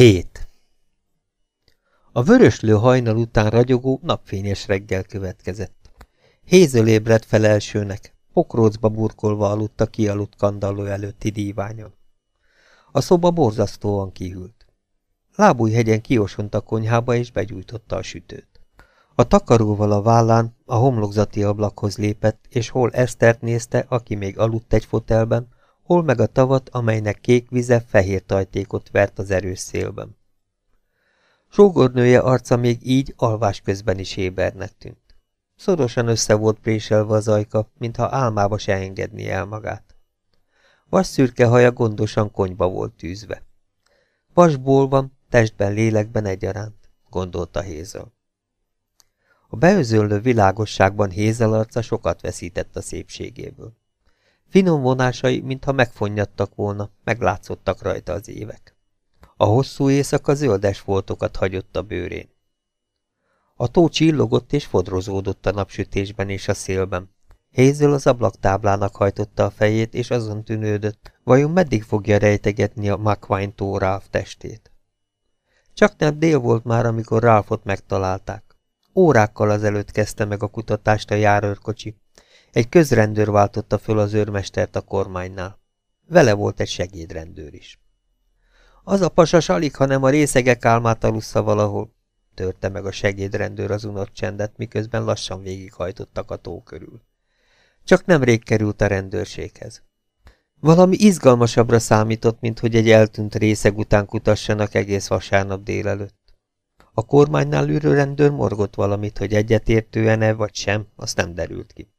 7. A vöröslő hajnal után ragyogó, napfényes reggel következett. Hézöl ébredt fel elsőnek, pokrócba burkolva aludt a kialudt kandalló előtti díványon. A szoba borzasztóan kihűlt. Lábújhegyen kiosont a konyhába és begyújtotta a sütőt. A takaróval a vállán a homlokzati ablakhoz lépett, és hol Esztert nézte, aki még aludt egy fotelben, hol meg a tavat, amelynek kék vize fehér tajtékot vert az erős szélben. Sógornője arca még így alvás közben is ébernek tűnt. Szorosan össze volt préselve az ajka, mintha álmába se engedni el magát. Vas szürke haja gondosan konyba volt tűzve. Vasból van, testben, lélekben egyaránt, gondolta Hézel. A beözöllő világosságban Hézel arca sokat veszített a szépségéből. Finom vonásai, mintha megfonnyadtak volna, meglátszottak rajta az évek. A hosszú éjszaka zöldes foltokat hagyott a bőrén. A tó csillogott és fodrozódott a napsütésben és a szélben. Hézől az ablaktáblának hajtotta a fejét, és azon tűnődött, vajon meddig fogja rejtegetni a McQuine tó Ralph testét. Csak nem dél volt már, amikor Ralphot megtalálták. Órákkal azelőtt kezdte meg a kutatást a járőrkocsi, egy közrendőr váltotta föl az őrmestert a kormánynál. Vele volt egy segédrendőr is. Az a pasas alig, hanem a részegek álmát alussza valahol, törte meg a segédrendőr az unott csendet, miközben lassan végighajtottak a tó körül. Csak nemrég került a rendőrséghez. Valami izgalmasabbra számított, mint hogy egy eltűnt részeg után kutassanak egész vasárnap délelőtt. A kormánynál ülő rendőr morgott valamit, hogy egyetértően-e vagy sem, azt nem derült ki.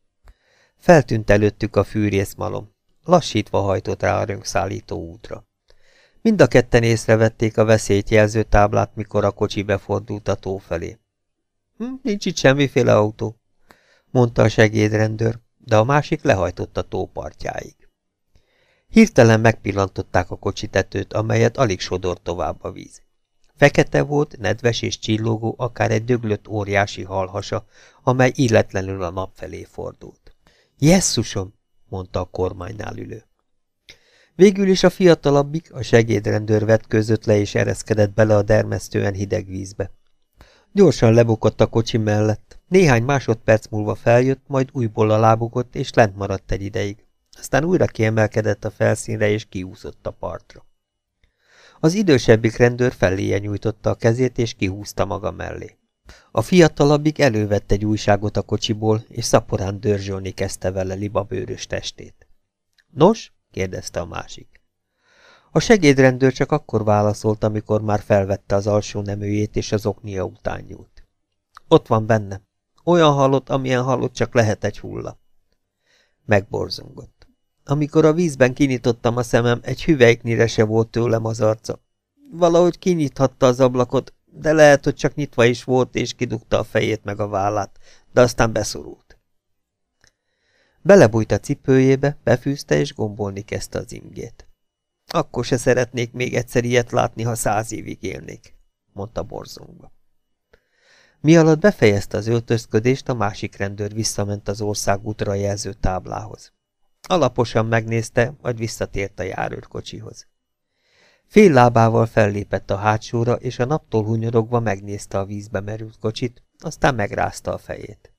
Feltűnt előttük a fűrészmalom. Lassítva hajtott rá a rönkszállító útra. Mind a ketten észrevették a veszélyt jelző táblát, mikor a kocsi befordult a tó felé. Hm, nincs itt semmiféle autó, mondta a segédrendőr, de a másik lehajtott a tó partjáig. Hirtelen megpillantották a kocsitetőt, amelyet alig sodort tovább a víz. Fekete volt, nedves és csillogó, akár egy döglött óriási halhasa, amely illetlenül a nap felé fordult. Jesszusom, mondta a kormánynál ülő. Végül is a fiatalabbik, a segédrendőr vetközött le és ereszkedett bele a dermesztően hideg vízbe. Gyorsan lebukott a kocsi mellett. Néhány másodperc múlva feljött, majd újból alábukott, és lent maradt egy ideig. Aztán újra kiemelkedett a felszínre, és kiúszott a partra. Az idősebbik rendőr feléje nyújtotta a kezét, és kihúzta maga mellé. A fiatalabbik elővette egy újságot a kocsiból, és szaporán dörzsölni kezdte vele libabőrös testét. Nos? kérdezte a másik. A segédrendőr csak akkor válaszolt, amikor már felvette az alsó neműjét, és az oknia után nyúlt. Ott van benne. Olyan halott, amilyen halott csak lehet egy hulla. Megborzongott. Amikor a vízben kinyitottam a szemem, egy hüvelyknyire se volt tőlem az arca. Valahogy kinyithatta az ablakot, de lehet, hogy csak nyitva is volt, és kidugta a fejét meg a vállát, de aztán beszorult. Belebújt a cipőjébe, befűzte, és gombolni kezdte az ingét. Akkor se szeretnék még egyszer ilyet látni, ha száz évig élnék, mondta borzongva. Mi alatt befejezte az öltözködést, a másik rendőr visszament az országútra jelző táblához. Alaposan megnézte, majd visszatért a járőrkocsihoz. Fél lábával fellépett a hátsóra, és a naptól hunyorogva megnézte a vízbe merült kocsit, aztán megrázta a fejét.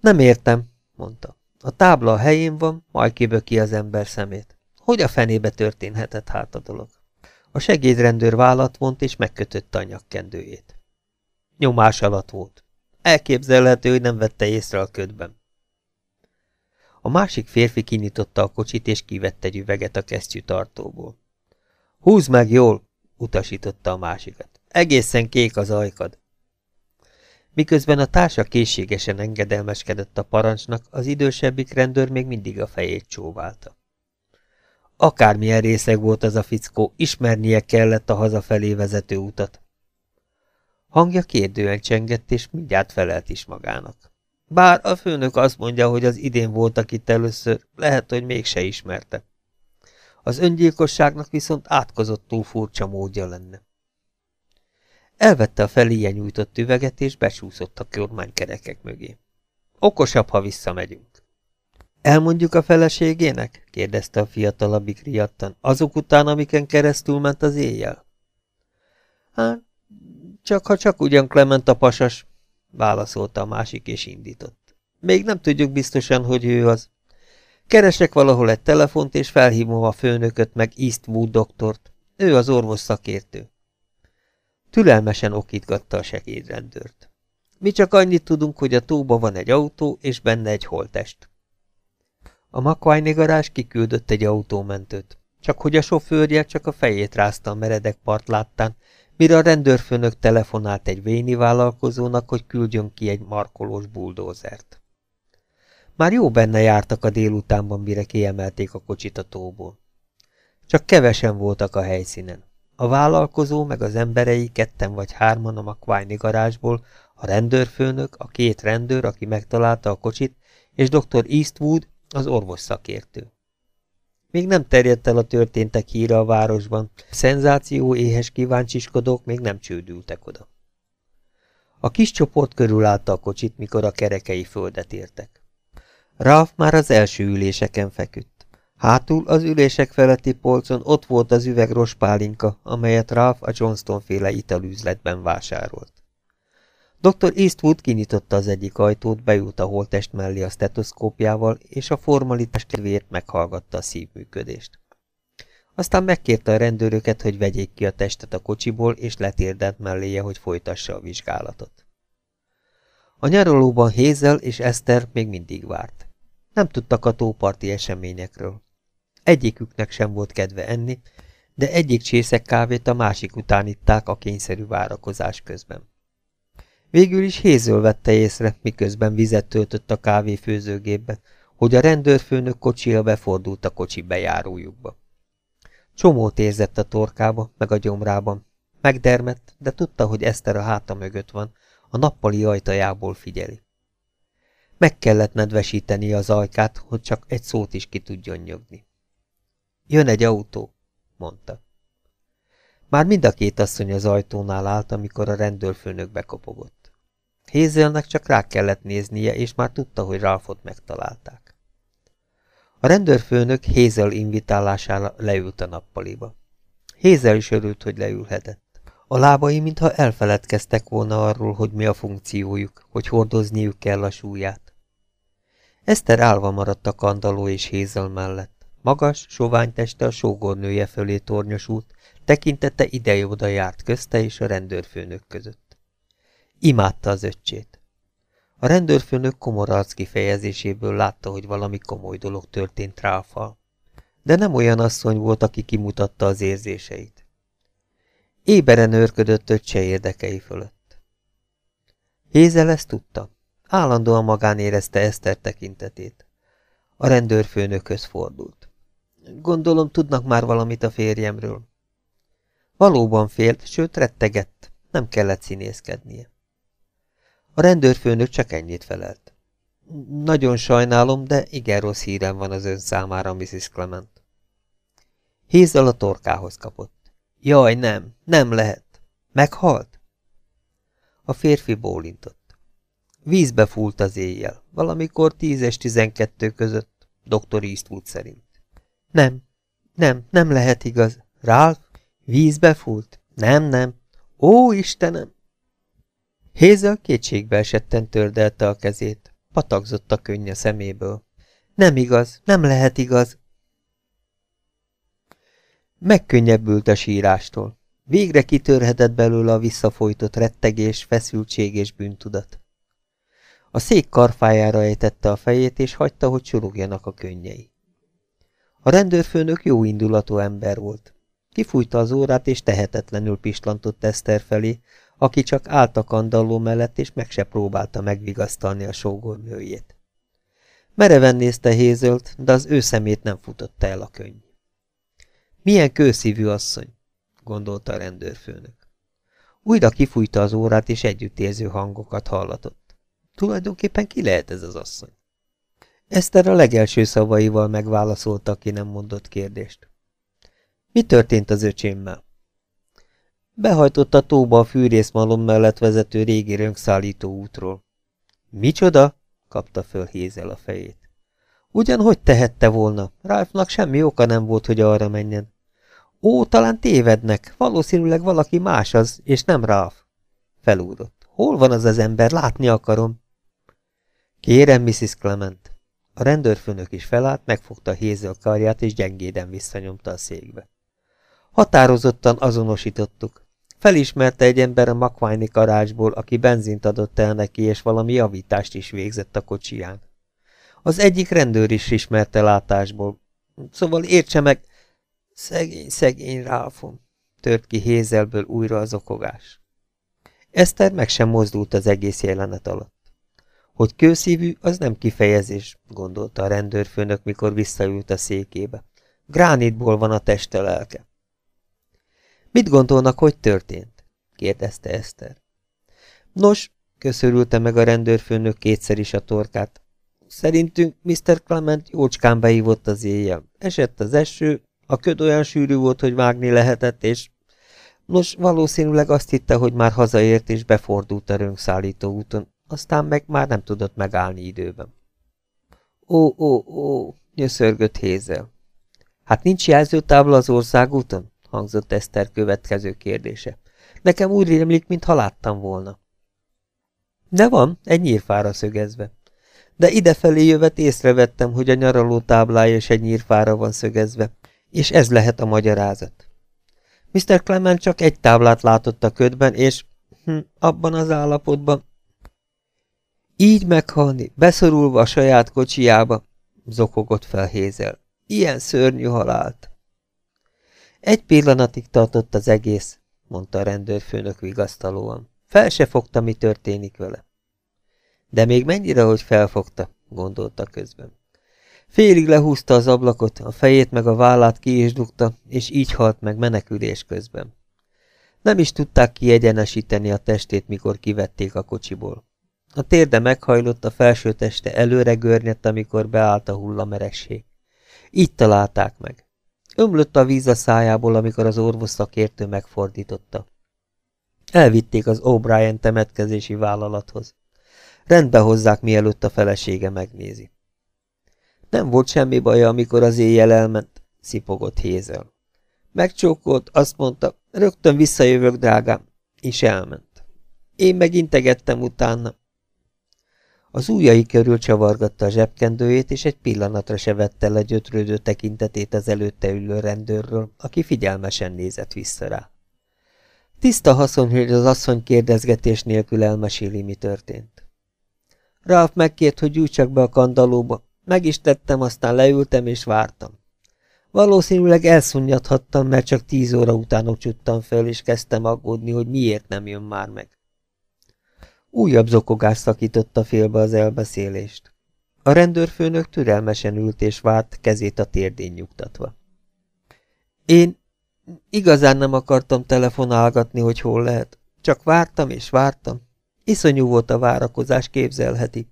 Nem értem, mondta. A tábla a helyén van, majd kiböki az ember szemét. Hogy a fenébe történhetett hát a dolog? A segédrendőr vállat vont, és megkötötte a nyakkendőjét. Nyomás alatt volt. Elképzelhető, hogy nem vette észre a ködben. A másik férfi kinyitotta a kocsit, és kivette egy üveget a kesztyű tartóból. Húzd meg jól, utasította a másikat. Egészen kék az ajkad. Miközben a társa készségesen engedelmeskedett a parancsnak, az idősebbik rendőr még mindig a fejét csóválta. Akármilyen részeg volt az a fickó, ismernie kellett a hazafelé vezető utat. Hangja kérdően csengett, és mindjárt felelt is magának. Bár a főnök azt mondja, hogy az idén voltak itt először, lehet, hogy mégse ismerte. Az öngyilkosságnak viszont átkozottul furcsa módja lenne. Elvette a feléje nyújtott üveget, és besúszott a kormánykerekek mögé. Okosabb, ha visszamegyünk. Elmondjuk a feleségének? kérdezte a fiatalabbik riadtan. Azok után, amiken keresztül ment az éjjel? Hát, csak ha csak ugyan Clement a pasas, válaszolta a másik és indított. Még nem tudjuk biztosan, hogy ő az. Keresek valahol egy telefont, és felhívom a főnököt meg Eastwood doktort. Ő az orvos szakértő. Türelmesen okítgatta a segédrendőrt. Mi csak annyit tudunk, hogy a tóba van egy autó, és benne egy holtest. A makványi garázs kiküldött egy autómentőt, csak hogy a sofőrje csak a fejét rázta a meredek part láttán, mire a rendőrfőnök telefonált egy véni vállalkozónak, hogy küldjön ki egy markolós buldózert. Már jó benne jártak a délutánban, mire kiemelték a kocsit a tóból. Csak kevesen voltak a helyszínen. A vállalkozó meg az emberei ketten vagy hárman a makványi garázsból, a rendőrfőnök, a két rendőr, aki megtalálta a kocsit, és dr. Eastwood, az orvos szakértő. Még nem terjedt el a történtek híre a városban, szenzáció éhes kíváncsiskodók még nem csődültek oda. A kis csoport körülállta a kocsit, mikor a kerekei földet értek. Ralph már az első üléseken feküdt. Hátul az ülések feletti polcon ott volt az üveg rospálinka, amelyet Ralph a Johnston féle italüzletben vásárolt. Dr. Eastwood kinyitotta az egyik ajtót, bejut a holtest mellé a stetoszkópjával, és a formalitás kedvéért meghallgatta a szívműködést. Aztán megkérte a rendőröket, hogy vegyék ki a testet a kocsiból, és letérdelt melléje, hogy folytassa a vizsgálatot. A nyaralóban Hézel és Eszter még mindig várt. Nem tudtak a tóparti eseményekről. Egyiküknek sem volt kedve enni, de egyik csészek kávét a másik után itták a kényszerű várakozás közben. Végül is Hézől vette észre, miközben vizet töltött a kávéfőzőgépbe, hogy a rendőrfőnök kocsija befordult a kocsi bejárójukba. Csomót érzett a torkába, meg a gyomrában. Megdermett, de tudta, hogy Eszter a háta mögött van, a nappali ajtajából figyeli. Meg kellett nedvesíteni az ajkát, hogy csak egy szót is ki tudjon nyögni. Jön egy autó, mondta. Már mind a két asszony az ajtónál állt, amikor a rendőrfőnök bekopogott. Hézelnek csak rá kellett néznie, és már tudta, hogy Ralfot megtalálták. A rendőrfőnök Hézel invitálására leült a nappaliba. Hézel is örült, hogy leülhetett. A lábai mintha elfeledkeztek volna arról, hogy mi a funkciójuk, hogy hordozniuk kell a súlyát. Eszter állva maradt a kandaló és Hézel mellett. Magas, sovány teste a sógornője fölé tornyosult, tekintete ide-oda járt közte és a rendőrfőnök között. Imádta az öccsét. A rendőrfőnök komor arc kifejezéséből látta, hogy valami komoly dolog történt Ráfal. De nem olyan asszony volt, aki kimutatta az érzéseit. Éberen őrködött öccse érdekei fölött. Hézel ezt tudta. Állandóan magán érezte Eszter tekintetét. A rendőrfőnökhöz fordult. Gondolom tudnak már valamit a férjemről. Valóban félt, sőt rettegett, nem kellett színészkednie. A rendőrfőnök csak ennyit felelt. Nagyon sajnálom, de igen rossz hírem van az ön számára, Mrs. Clement. Hézzel a torkához kapott. Jaj, nem, nem lehet. Meghalt? A férfi bólintott. Vízbe fúlt az éjjel, valamikor tíz és tizenkettő között, dr. Eastwood szerint. Nem, nem, nem lehet igaz. Ralph? Vízbe fúlt? Nem, nem. Ó, Istenem! Hézel kétségbe esetten tördelte a kezét. Patagzott a könny a szeméből. Nem igaz, nem lehet igaz. Megkönnyebbült a sírástól. Végre kitörhetett belőle a visszafolytott rettegés, feszültség és bűntudat. A szék karfájára ejtette a fejét, és hagyta, hogy csurogjanak a könnyei. A rendőrfőnök jó indulatú ember volt. Kifújta az órát, és tehetetlenül pislantott Eszter felé, aki csak állt a kandalló mellett, és meg se próbálta megvigasztalni a sógornőjét. Mereven nézte Hézölt, de az ő szemét nem futotta el a könny. Milyen kőszívű asszony, gondolta a rendőrfőnök. Újra kifújta az órát, és együttérző hangokat hallatott. Tulajdonképpen ki lehet ez az asszony? Eszter a legelső szavaival megválaszolta, aki nem mondott kérdést. Mi történt az öcsémmel? Behajtott a tóba a fűrészmalom mellett vezető régi rönkszállító útról. Micsoda? kapta föl Hézel a fejét. Ugyan hogy tehette volna? Ralphnak semmi oka nem volt, hogy arra menjen. Ó, talán tévednek, valószínűleg valaki más az, és nem Ralph. Felúrott. Hol van az az ember, látni akarom. Kérem, Mrs. Clement. A rendőrfőnök is felállt, megfogta Hézel karját, és gyengéden visszanyomta a székbe. Határozottan azonosítottuk. Felismerte egy ember a makványi karácsból, aki benzint adott el neki, és valami javítást is végzett a kocsiján. Az egyik rendőr is ismerte látásból. Szóval értse meg, szegény, szegény Ralfom, tört ki Hézelből újra az okogás. Eszter meg sem mozdult az egész jelenet alatt. Hogy kőszívű, az nem kifejezés, gondolta a rendőrfőnök, mikor visszaült a székébe. Gránitból van a teste lelke. Mit gondolnak, hogy történt? kérdezte Eszter. Nos, köszörülte meg a rendőrfőnök kétszer is a torkát. Szerintünk Mr. Clement jócskán beívott az éjjel. Esett az eső, a köd olyan sűrű volt, hogy vágni lehetett, és... Nos, valószínűleg azt hitte, hogy már hazaért és befordult a rönkszállító úton, aztán meg már nem tudott megállni időben. Ó, ó, ó, nyöszörgött Hézel. Hát nincs jelzőtábla az országúton? hangzott Eszter következő kérdése. Nekem úgy rémlik, mintha láttam volna. De van, egy nyírfára szögezve. De idefelé jövet észrevettem, hogy a nyaraló táblája is egy nyírfára van szögezve, és ez lehet a magyarázat. Mr. Clement csak egy táblát látott a ködben, és hm, abban az állapotban így meghalni, beszorulva a saját kocsijába, zokogott fel Hézel. Ilyen szörnyű halált. Egy pillanatig tartott az egész, mondta a rendőrfőnök vigasztalóan. Fel se fogta, mi történik vele. De még mennyire, hogy felfogta, gondolta közben. Félig lehúzta az ablakot, a fejét meg a vállát ki is dugta, és így halt meg menekülés közben. Nem is tudták kiegyenesíteni a testét, mikor kivették a kocsiból. A térde meghajlott, a felső teste előre görnyedt, amikor beállt a hullameresség. Így találták meg. Ömlött a víz a szájából, amikor az orvos szakértő megfordította. Elvitték az O'Brien temetkezési vállalathoz. Rendbe hozzák, mielőtt a felesége megnézi. Nem volt semmi baja, amikor az éjjel elment, szipogott Hézel. Megcsókolt, azt mondta, rögtön visszajövök, drágám, és elment. Én megintegettem utána, az ujjai körül csavargatta a zsebkendőjét, és egy pillanatra se vette le gyötrődő tekintetét az előtte ülő rendőrről, aki figyelmesen nézett vissza rá. Tiszta haszon, hogy az asszony kérdezgetés nélkül elmeséli, mi történt. Ralph megkért, hogy gyújtsak be a kandalóba, meg is tettem, aztán leültem és vártam. Valószínűleg elszunnyadhattam, mert csak tíz óra után ocsuttam fel, és kezdtem aggódni, hogy miért nem jön már meg. Újabb zokogás szakította félbe az elbeszélést. A rendőrfőnök türelmesen ült és várt, kezét a térdén nyugtatva. Én igazán nem akartam telefonálgatni, hogy hol lehet. Csak vártam és vártam. Iszonyú volt a várakozás, képzelheti.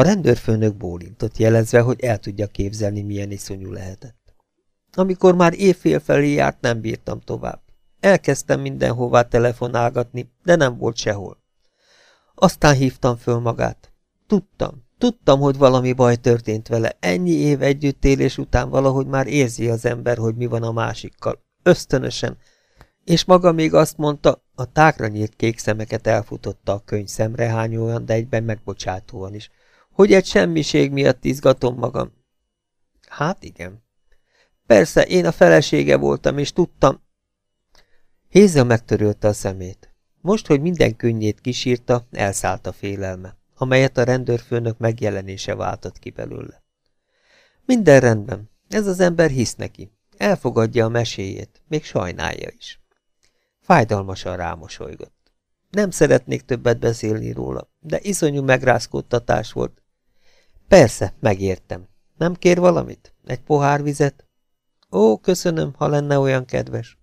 A rendőrfőnök bólintott, jelezve, hogy el tudja képzelni, milyen iszonyú lehetett. Amikor már évfél felé járt, nem bírtam tovább. Elkezdtem mindenhová telefonálgatni, de nem volt sehol. Aztán hívtam föl magát. Tudtam, tudtam, hogy valami baj történt vele. Ennyi év együttélés után valahogy már érzi az ember, hogy mi van a másikkal. Ösztönösen. És maga még azt mondta, a tágra nyílt kék szemeket elfutotta a könyv szemrehányóan, de egyben megbocsátóan is, hogy egy semmiség miatt izgatom magam. Hát igen. Persze, én a felesége voltam, és tudtam. Héza megtörölte a szemét. Most, hogy minden könnyét kisírta, elszállt a félelme, amelyet a rendőrfőnök megjelenése váltott ki belőle. Minden rendben, ez az ember hisz neki, elfogadja a meséjét, még sajnálja is. Fájdalmasan rámosolygott. Nem szeretnék többet beszélni róla, de iszonyú megrázkódtatás volt. Persze, megértem. Nem kér valamit? Egy pohár vizet? Ó, köszönöm, ha lenne olyan kedves.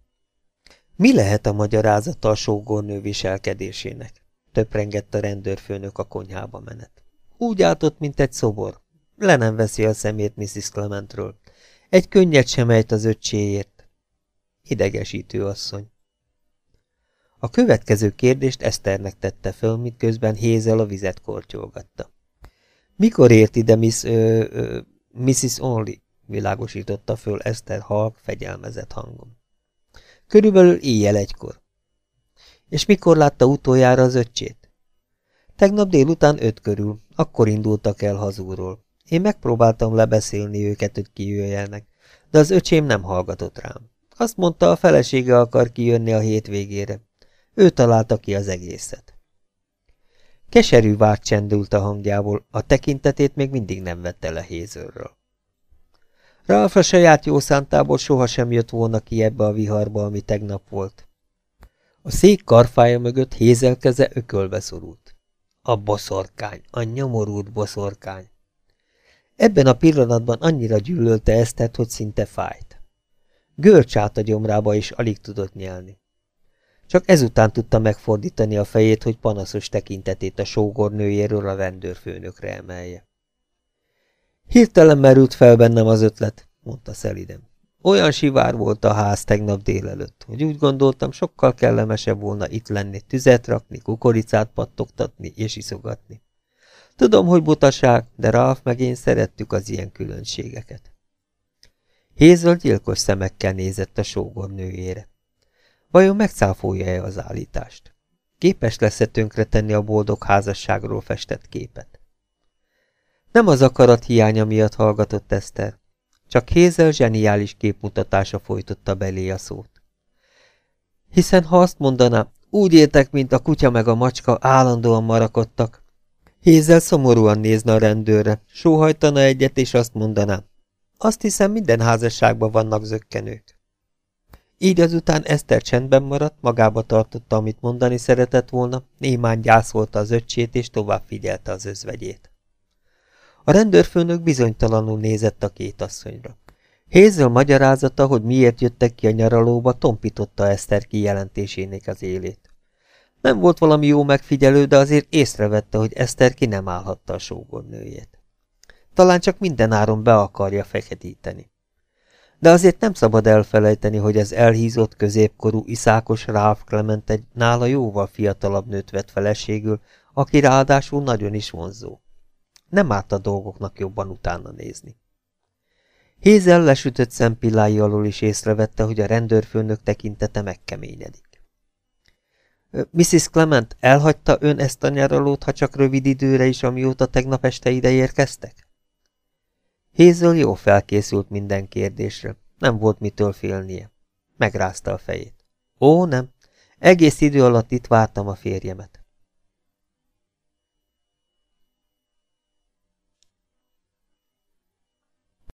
Mi lehet a magyarázata a sógornő viselkedésének? Töprengett a rendőrfőnök a konyhába menet. Úgy átott, mint egy szobor. Le nem veszi a szemét Mrs. Clementről. Egy könnyet sem ejt az öccséért. Idegesítő asszony. A következő kérdést Eszternek tette föl, miközben Hézel a vizet kortyolgatta. Mikor ért ide Miss... Ö, ö, Mrs. Only? világosította föl Eszter halk, fegyelmezett hangon. Körülbelül éjjel egykor. És mikor látta utoljára az öccsét? Tegnap délután öt körül, akkor indultak el hazúról. Én megpróbáltam lebeszélni őket, hogy kijöjjenek, de az öcsém nem hallgatott rám. Azt mondta, a felesége akar kijönni a hétvégére. Ő találta ki az egészet. Keserű várt csendült a hangjából, a tekintetét még mindig nem vette le Hézőről. Ralf a saját jó szántából sohasem jött volna ki ebbe a viharba, ami tegnap volt. A szék karfája mögött Hézel keze ökölbe szorult. A boszorkány, a nyomorult boszorkány. Ebben a pillanatban annyira gyűlölte Esztert, hogy szinte fájt. Görcs át a gyomrába, és alig tudott nyelni. Csak ezután tudta megfordítani a fejét, hogy panaszos tekintetét a sógornőjéről a rendőrfőnökre emelje. Hirtelen merült fel bennem az ötlet, mondta szeliden. Olyan sivár volt a ház tegnap délelőtt, hogy úgy gondoltam, sokkal kellemesebb volna itt lenni, tüzet rakni, kukoricát pattogtatni és iszogatni. Tudom, hogy butaság, de Ralph meg én szerettük az ilyen különbségeket. Hézöl gyilkos szemekkel nézett a sógornőjére. Vajon megcáfolja-e az állítást? Képes lesz-e tönkretenni a boldog házasságról festett képet? Nem az akarat hiánya miatt hallgatott Eszter, csak Hézel zseniális képmutatása folytotta belé a szót. Hiszen ha azt mondaná, úgy éltek, mint a kutya meg a macska, állandóan marakodtak. Hézel szomorúan nézne a rendőrre, sóhajtana egyet, és azt mondaná, azt hiszem minden házasságban vannak zökkenők. Így azután Eszter csendben maradt, magába tartotta, amit mondani szeretett volna, némán gyászolta az öccsét, és tovább figyelte az özvegyét. A rendőrfőnök bizonytalanul nézett a két asszonyra. Hézel magyarázata, hogy miért jöttek ki a nyaralóba, tompította Eszter kijelentésének az élét. Nem volt valami jó megfigyelő, de azért észrevette, hogy Eszter ki nem állhatta a sógornőjét. Talán csak minden áron be akarja feketíteni. De azért nem szabad elfelejteni, hogy az elhízott középkorú iszákos Ralph Clement egy nála jóval fiatalabb nőt vett feleségül, aki ráadásul nagyon is vonzó. Nem árt a dolgoknak jobban utána nézni. Hézel lesütött szempillái alól is észrevette, hogy a rendőrfőnök tekintete megkeményedik. Mrs. Clement, elhagyta ön ezt a nyaralót, ha csak rövid időre is, amióta tegnap este ide érkeztek? Hézel jó felkészült minden kérdésre, nem volt mitől félnie. Megrázta a fejét. Ó, nem, egész idő alatt itt vártam a férjemet.